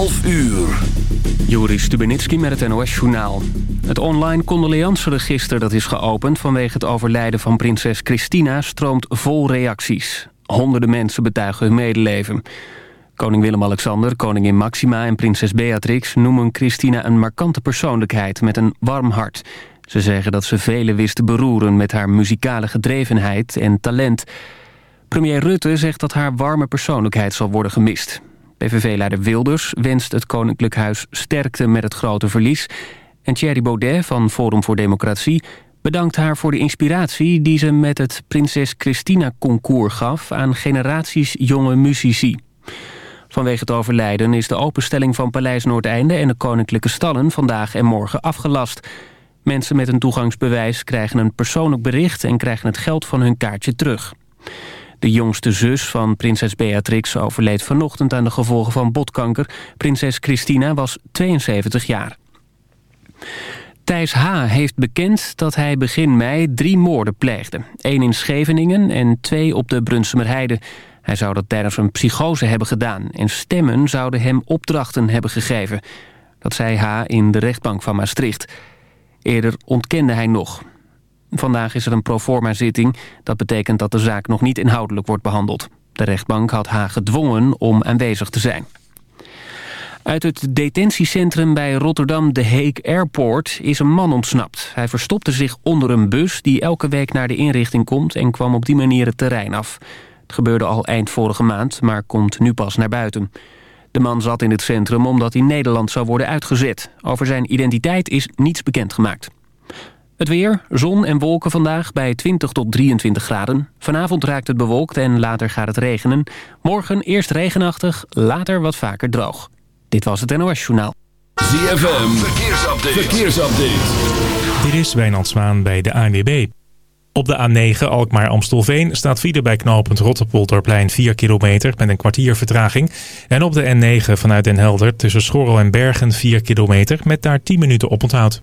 11 uur. Juri Stubenitski met het NOS-journaal. Het online condoleanceregister dat is geopend vanwege het overlijden van prinses Christina stroomt vol reacties. Honderden mensen betuigen hun medeleven. Koning Willem-Alexander, koningin Maxima en prinses Beatrix noemen Christina een markante persoonlijkheid met een warm hart. Ze zeggen dat ze velen wist te beroeren met haar muzikale gedrevenheid en talent. Premier Rutte zegt dat haar warme persoonlijkheid zal worden gemist. PVV-leider Wilders wenst het Koninklijk Huis sterkte met het grote verlies. En Thierry Baudet van Forum voor Democratie bedankt haar voor de inspiratie... die ze met het Prinses Christina Concours gaf aan generaties jonge muzici. Vanwege het overlijden is de openstelling van Paleis Noordeinde... en de Koninklijke Stallen vandaag en morgen afgelast. Mensen met een toegangsbewijs krijgen een persoonlijk bericht... en krijgen het geld van hun kaartje terug. De jongste zus van prinses Beatrix overleed vanochtend aan de gevolgen van botkanker. Prinses Christina was 72 jaar. Thijs H. heeft bekend dat hij begin mei drie moorden pleegde. Eén in Scheveningen en twee op de Brunsumerheide. Hij zou dat tijdens een psychose hebben gedaan... en stemmen zouden hem opdrachten hebben gegeven. Dat zei H. in de rechtbank van Maastricht. Eerder ontkende hij nog. Vandaag is er een proforma-zitting. Dat betekent dat de zaak nog niet inhoudelijk wordt behandeld. De rechtbank had haar gedwongen om aanwezig te zijn. Uit het detentiecentrum bij Rotterdam de Hague Airport is een man ontsnapt. Hij verstopte zich onder een bus die elke week naar de inrichting komt... en kwam op die manier het terrein af. Het gebeurde al eind vorige maand, maar komt nu pas naar buiten. De man zat in het centrum omdat hij Nederland zou worden uitgezet. Over zijn identiteit is niets bekendgemaakt. Het weer, zon en wolken vandaag bij 20 tot 23 graden. Vanavond raakt het bewolkt en later gaat het regenen. Morgen eerst regenachtig, later wat vaker droog. Dit was het NOS Journaal. ZFM, verkeersupdate. verkeersupdate. Dit is Wijnand Zwaan bij de ANWB. Op de A9 Alkmaar-Amstelveen staat file bij knooppunt Rotterpolderplein 4 kilometer met een kwartier vertraging. En op de N9 vanuit Den Helder tussen Schorrel en Bergen 4 kilometer met daar 10 minuten oponthoud.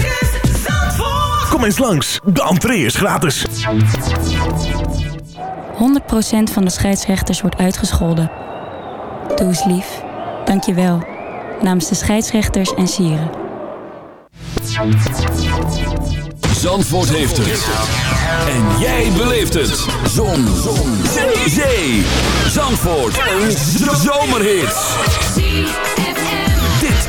Kom eens langs, de entree is gratis. 100% van de scheidsrechters wordt uitgescholden. Doe eens lief. Dank je wel. Namens de scheidsrechters en sieren. Zandvoort heeft het. En jij beleeft het. Zon. Zon. Zee. Zandvoort. Een zomerhit.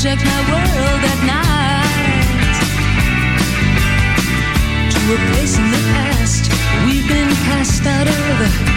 subject my world at night to a place in the past we've been cast out of.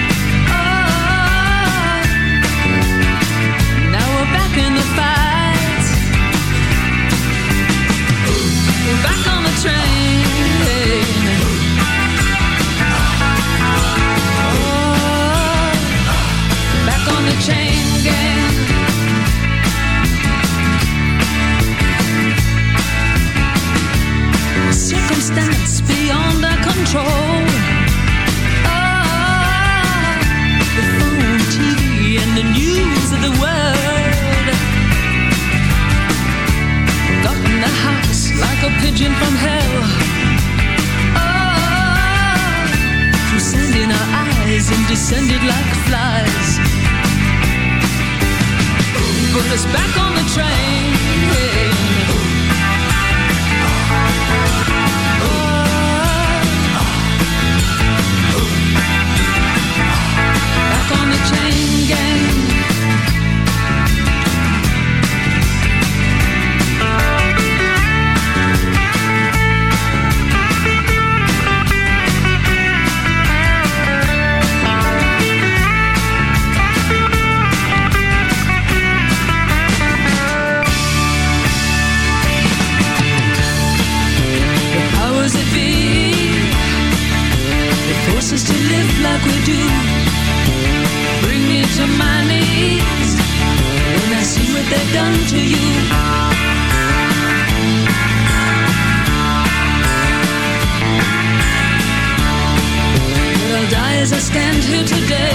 Today,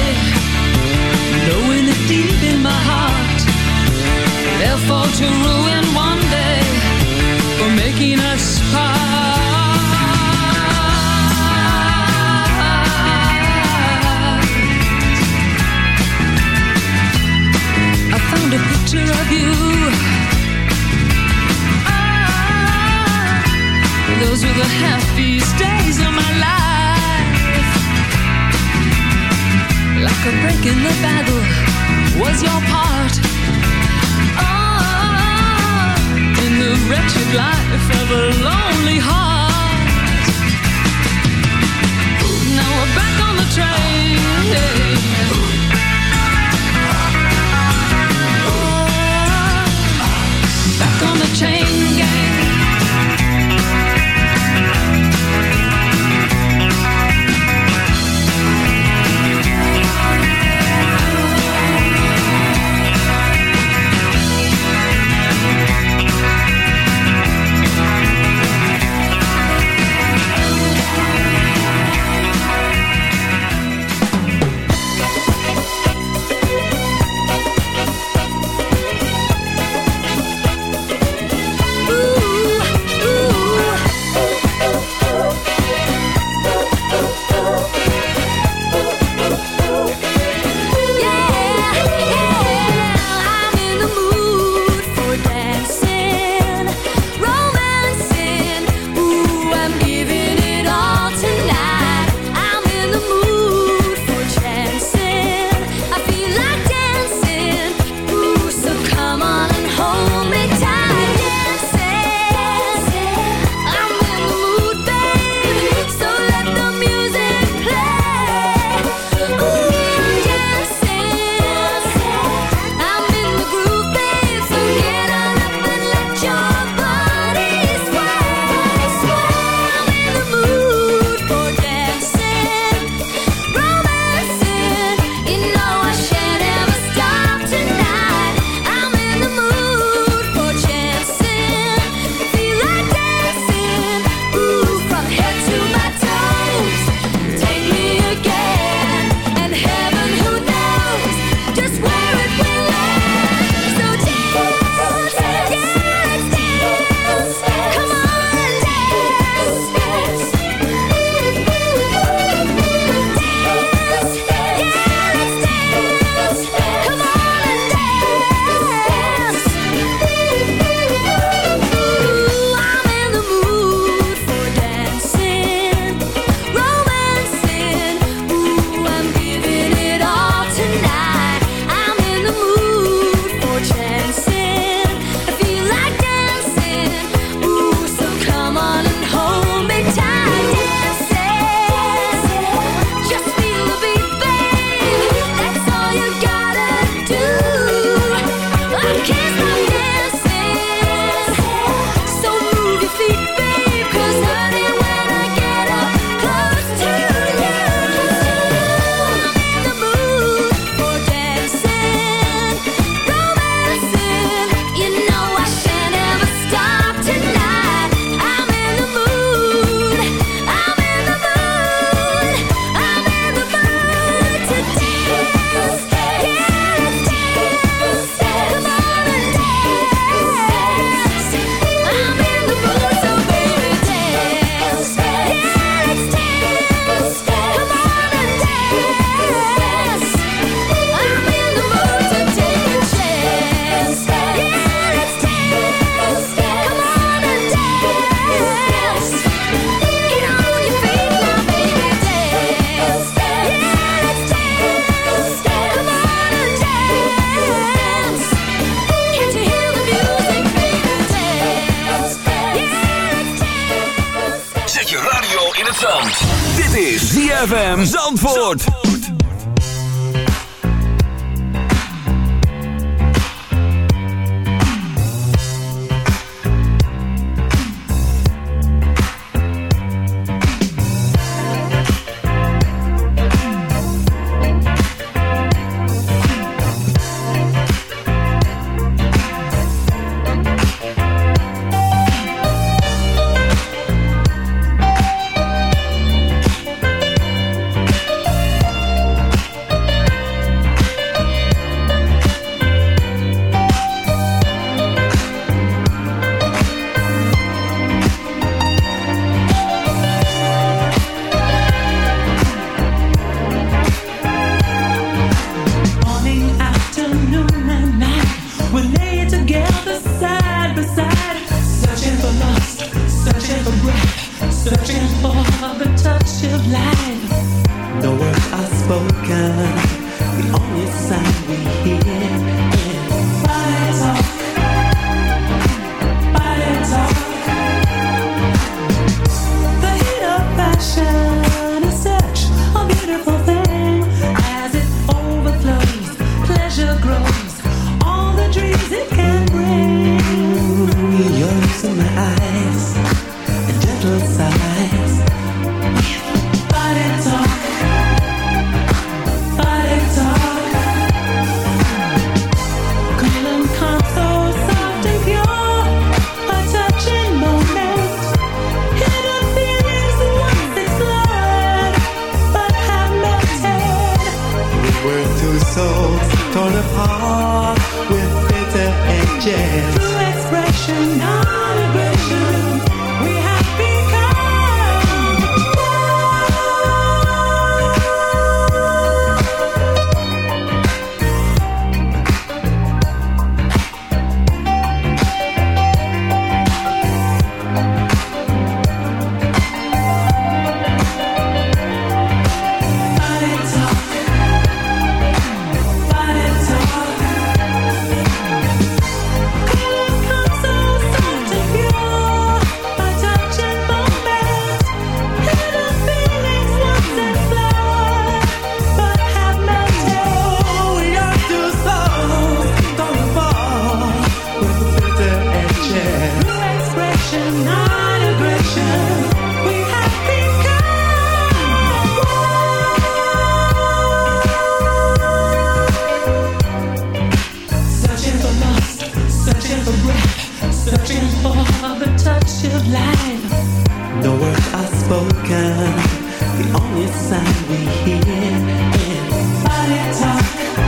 The only sound we hear is body talk.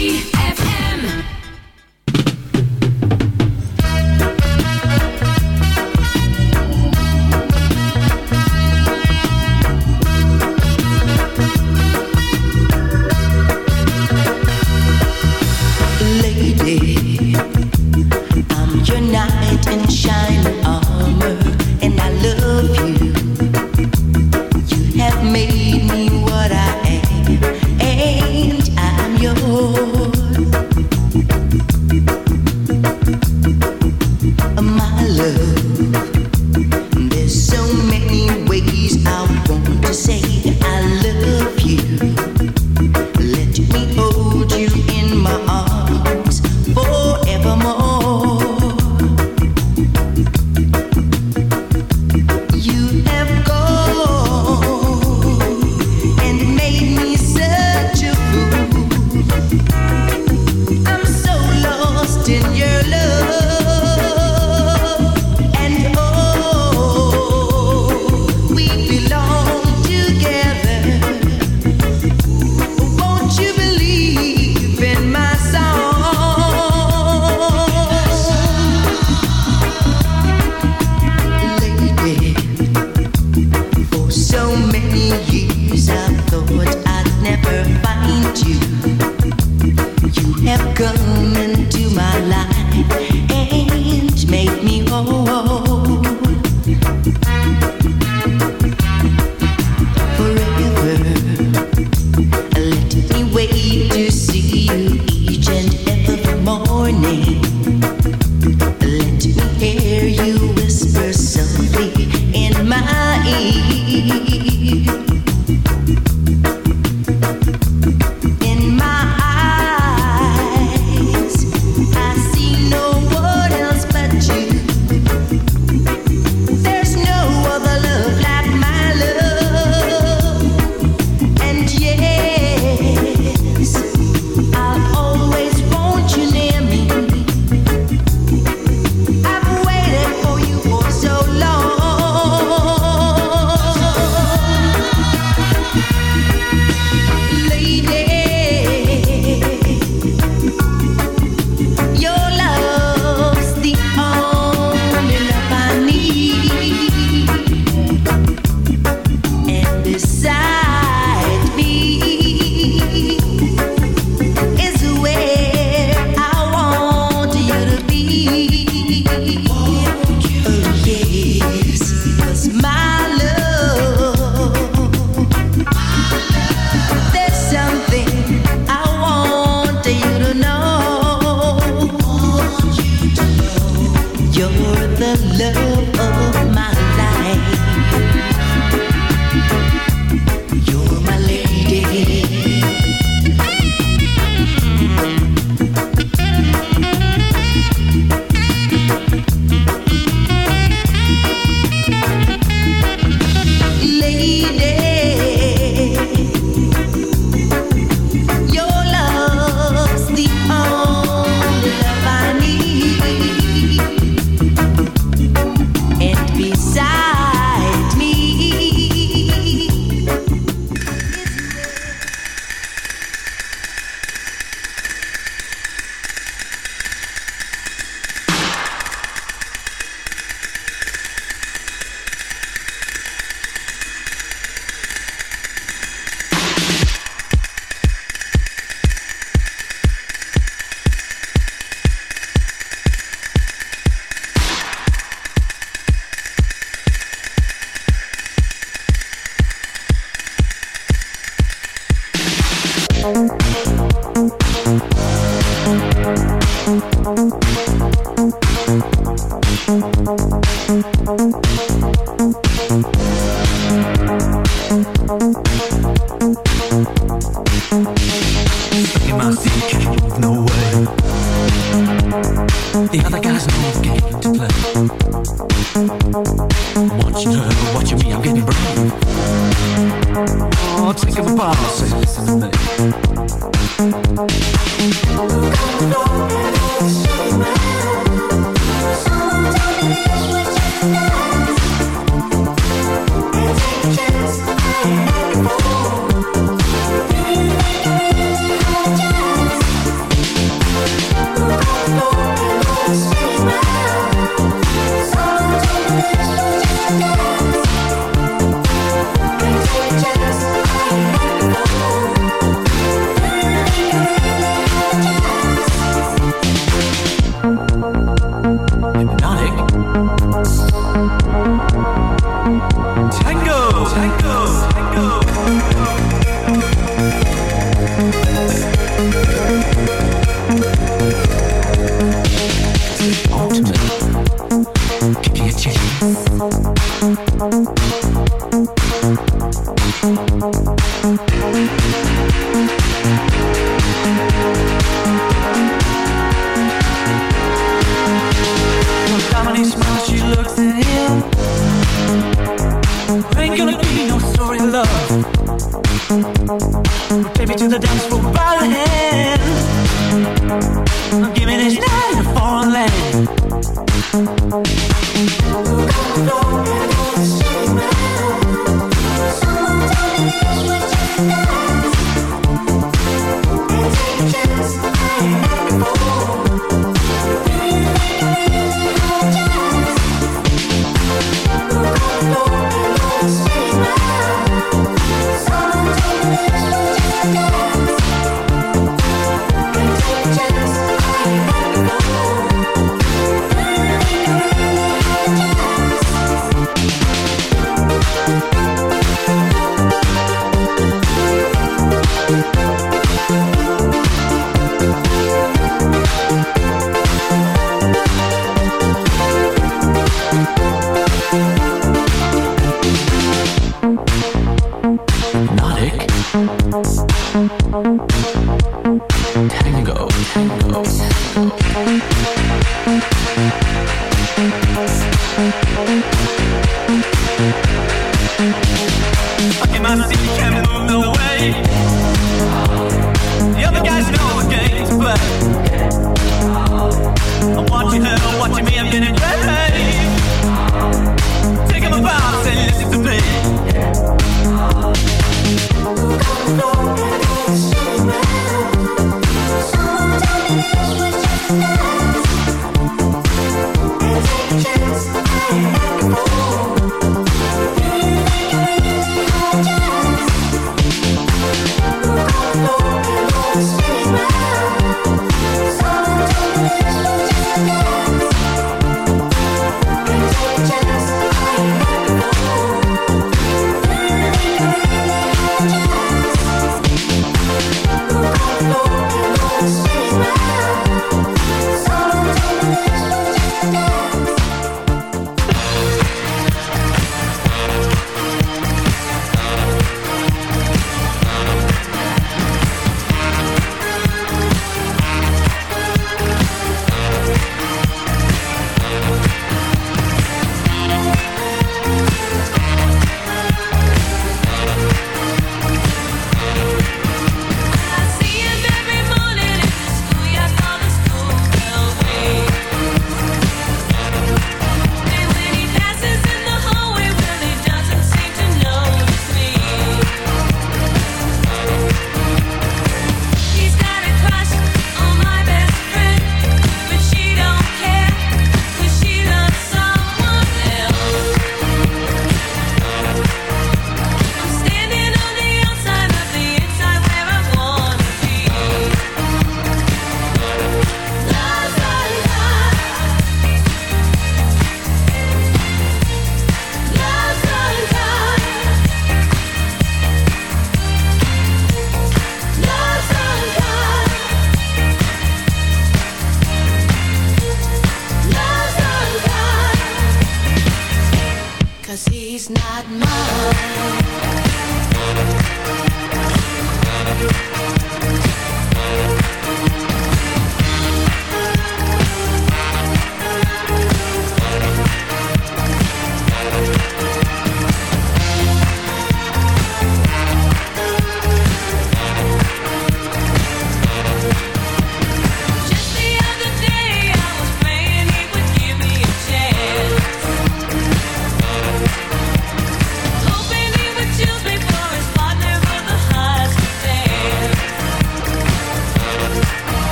funny smile she looked at him. Ain't gonna be no story of love. Baby, to the dance floor by the hand. I'm giving night in a foreign land. Someone told me this was just